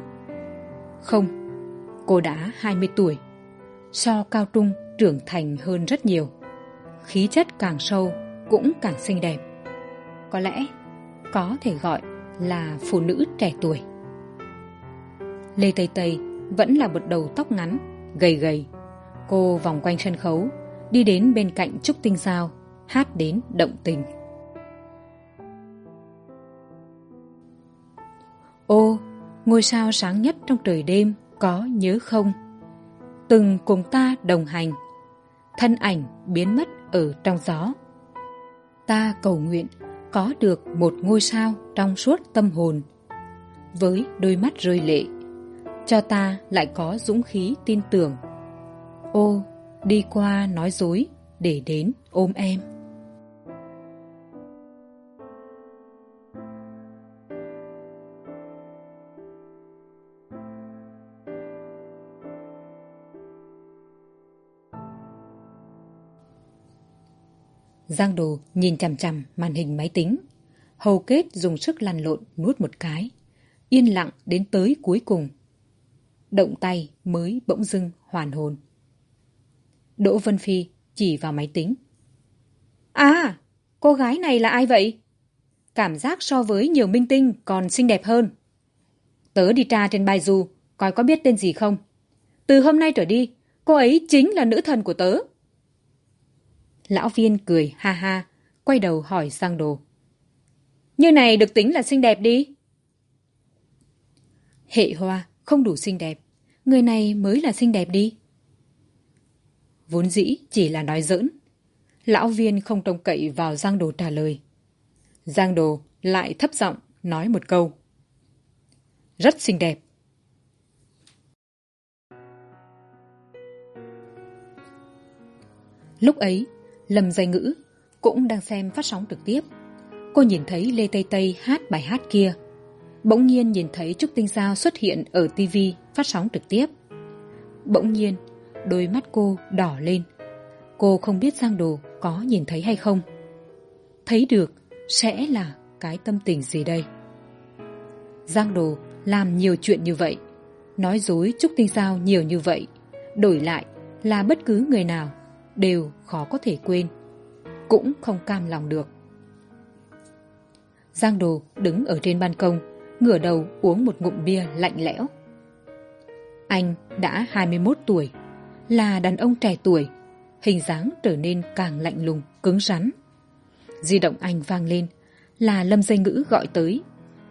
S1: Không, cô đã hai mươi tuổi, so cao trung trưởng thành hơn rất nhiều. Khí chất càng sâu cũng càng xinh đẹp có lẽ có thể gọi là phụ nữ trẻ tuổi. Lê tây tây vẫn là một đầu tóc ngắn, gầy gầy. Cô vòng quanh sân khấu, đi đến bên cạnh trúc tinh giao, hát đến động tình. Ô, ngôi sao sáng nhất trong trời đêm có nhớ không? Từng cùng ta đồng hành, thân ảnh biến mất ở trong gió. Ta cầu nguyện có được một ngôi sao trong suốt tâm hồn. Với đôi mắt rơi lệ, cho ta lại có dũng khí tin tưởng. Ô, đi qua nói dối để đến ôm em. Giang đồ nhìn chằm chằm màn hình máy tính. Hầu kết dùng sức lăn lộn, nuốt một cái. Yên lặng đến tới cuối cùng. Động tay mới bỗng dưng hoàn hồn. Đỗ vân phi chỉ vào máy tính. À cô gái này là ai vậy? Cảm giác so với nhiều minh tinh còn xinh đẹp hơn. Tớ đi tra trên bài du coi có biết tên gì không? Từ hôm nay trở đi, cô ấy chính là nữ thần của tớ lão viên cười ha ha, quay đầu hỏi giang đồ. Như này được tính là xinh đẹp đi. Hệ hoa, không đủ xinh đẹp. Người này mới là xinh đẹp đi. Vốn dĩ chỉ là nói giỡn. Lão viên không trông cậy vào giang đồ trả lời. Giang đồ lại thấp giọng nói một câu. Rất xinh đẹp. Lúc ấy lâm dây ngữ cũng đang xem phát sóng trực tiếp. Cô nhìn thấy lê tây tây hát bài hát kia, bỗng nhiên nhìn thấy trúc tinh giao xuất hiện ở tv phát sóng trực tiếp. Bỗng nhiên, đôi mắt cô đỏ lên. Cô không biết giang đồ có nhìn thấy hay không. Thấy được, sẽ là cái tâm tình gì đây? Giang đồ làm nhiều chuyện như vậy, nói dối trúc tinh giao nhiều như vậy, đổi lại là bất cứ người nào đều khó có thể quên, cũng không cam lòng được. Giang đồ đứng ở trên ban công, ngửa đầu uống một ngụm bia lạnh lẽo. Anh đã hai mươi một tuổi, là đàn ông trẻ tuổi, hình dáng trở nên càng lạnh lùng, cứng rắn. Di động anh vang lên, là lâm dây ngữ gọi tới.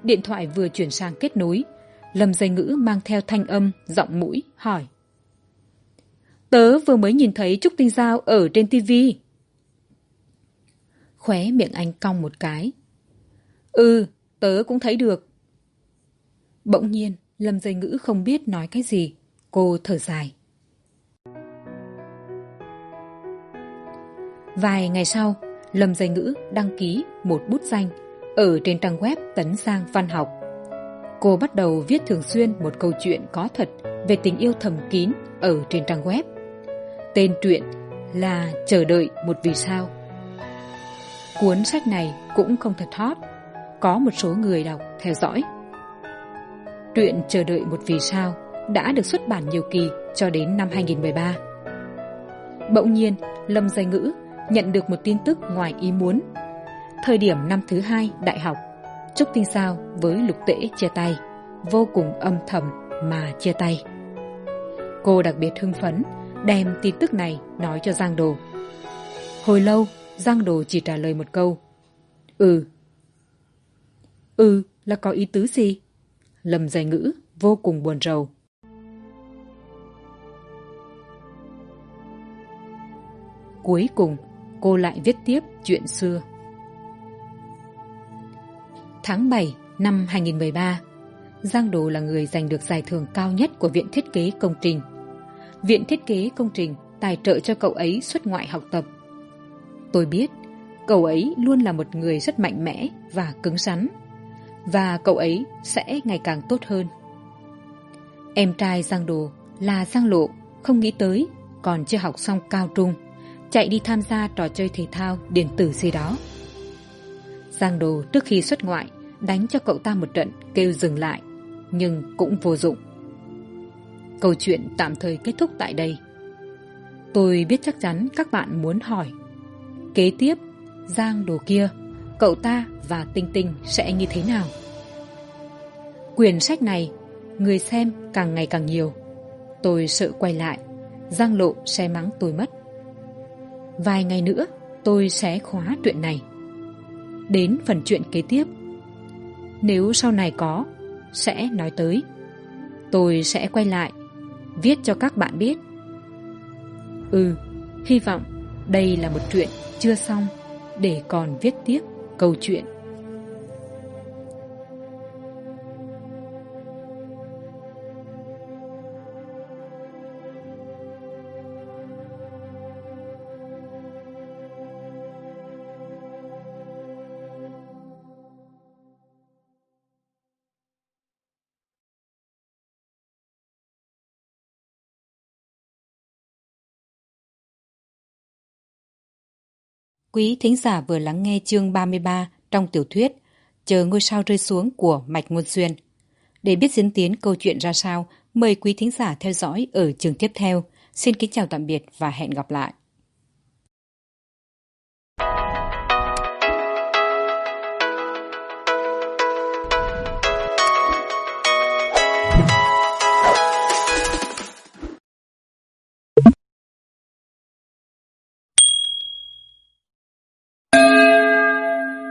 S1: Điện thoại vừa chuyển sang kết nối, lâm dây ngữ mang theo thanh âm giọng mũi hỏi tớ vừa mới nhìn thấy trúc tinh giao ở trên tv khóe miệng anh cong một cái. Ừ tớ cũng thấy được. Bỗng nhiên, lâm dây ngữ không biết nói cái gì. Cô thở dài. Vài ngày sau, lâm dây ngữ đăng ký một bút danh ở trên trang web tấn giang văn học. Cô bắt đầu viết thường xuyên một câu chuyện có thật về tình yêu thầm kín ở trên trang web tên truyện là chờ đợi một vì sao cuốn sách này cũng không thật hot có một số người đọc theo dõi truyện chờ đợi một vì sao đã được xuất bản nhiều kỳ cho đến năm 2013. Bỗng nhiên, Lâm Giai Ngữ nhận được một tin tức ngoài ý muốn. Thời điểm năm thứ hai đại học, Trúc Tinh Sao với Lục Tễ chia tay, vô cùng âm thầm mà chia tay. Cô đặc biệt hưng phấn, đem tin tức này nói cho Giang Đồ. Hồi lâu, Giang Đồ chỉ trả lời một câu. Ừ. Ừ là có ý tứ gì? Lâm giải Ngữ vô cùng buồn rầu. Cuối cùng, cô lại viết tiếp chuyện xưa. Tháng bảy năm 2013, Giang Đồ là người giành được giải thưởng cao nhất của Viện Thiết kế Công trình, viện thiết kế công trình, tài trợ cho cậu ấy xuất ngoại học tập. Tôi biết, cậu ấy luôn là một người rất mạnh mẽ và cứng rắn, và cậu ấy sẽ ngày càng tốt hơn. Em trai giang đồ là giang lộ, không nghĩ tới, còn chưa học xong cao trung, chạy đi tham gia trò chơi thể thao điện tử gì đó. Giang đồ trước khi xuất ngoại, đánh cho cậu ta một trận kêu dừng lại, nhưng cũng vô dụng câu chuyện tạm thời kết thúc tại đây. Tôi biết chắc chắn các bạn muốn hỏi. Kế tiếp, giang đồ kia, cậu ta và tinh tinh sẽ như thế nào? Quyển sách này, người xem càng ngày càng nhiều. Tôi sợ quay lại, giang lộ sẽ mắng tôi mất. Vài ngày nữa, tôi sẽ khóa chuyện này. Đến phần chuyện kế tiếp. Nếu sau này có, sẽ nói tới. Tôi sẽ quay lại viết cho các bạn biết. Ừ hy vọng đây là một chuyện chưa xong. Để còn viết tiếp câu chuyện Quý thính giả vừa lắng nghe chương 33 trong tiểu thuyết Chờ ngôi sao rơi xuống của Mạch Ngôn Xuyên. Để biết diễn tiến câu chuyện ra sao, mời quý thính giả theo dõi ở chương tiếp theo. Xin kính chào tạm biệt và hẹn gặp lại.